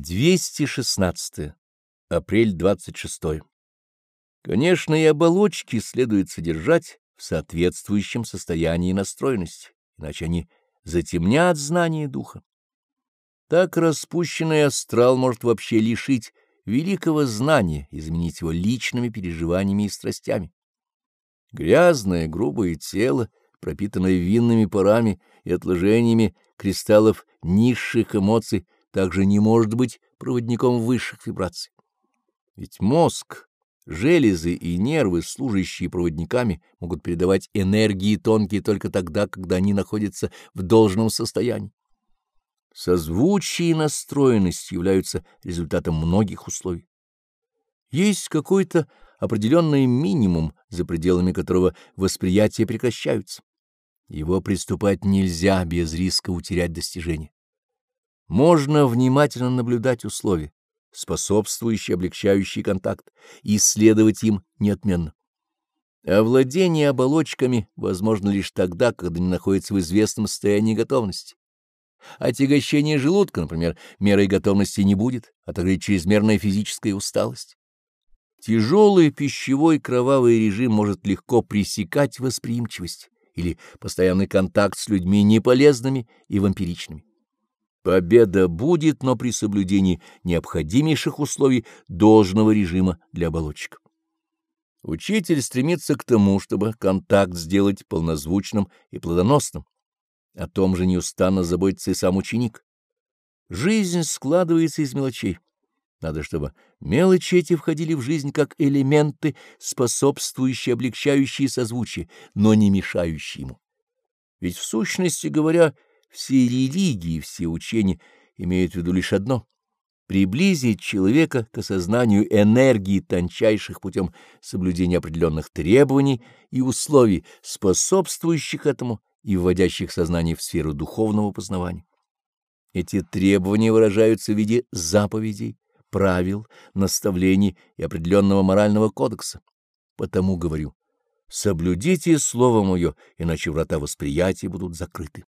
216. Апрель 26. Конечно, и оболочки следует содержать в соответствующем состоянии настроенности, иначе они затемнят знание духа. Так распущенный астрал может вообще лишить великого знания, изменить его личными переживаниями и страстями. Грязное, грубое тело, пропитанное винными парами и отложениями кристаллов низших эмоций, также не может быть проводником высших вибраций. Ведь мозг, железы и нервы, служащие проводниками, могут передавать энергии тонкие только тогда, когда они находятся в должном состоянии. Созвучие и настроенность являются результатом многих условий. Есть какой-то определенный минимум, за пределами которого восприятия прекращаются. Его приступать нельзя без риска утерять достижение. Можно внимательно наблюдать условия, способствующие облегчающий контакт, и исследовать им неотменно. Овладение оболочками возможно лишь тогда, когда не находится в известном состоянии готовности. Отягощение желудка, например, мерой готовности не будет, а также чрезмерная физическая усталость. Тяжелый пищевой кровавый режим может легко пресекать восприимчивость или постоянный контакт с людьми неполезными и вампиричными. Победа будет, но при соблюдении необходимейших условий должного режима для оболочек. Учитель стремится к тому, чтобы контакт сделать полнозвучным и плодоносным. О том же неустанно заботится и сам ученик. Жизнь складывается из мелочей. Надо, чтобы мелочи эти входили в жизнь как элементы, способствующие, облегчающие созвучие, но не мешающие ему. Ведь в сущности говоря, все религии, все учения имеют в виду лишь одно — приблизить человека к осознанию энергии тончайших путем соблюдения определенных требований и условий, способствующих этому и вводящих сознание в сферу духовного познавания. Эти требования выражаются в виде заповедей, правил, наставлений и определенного морального кодекса. Потому говорю, соблюдите слово мое, иначе врата восприятия будут закрыты.